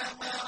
مَعَ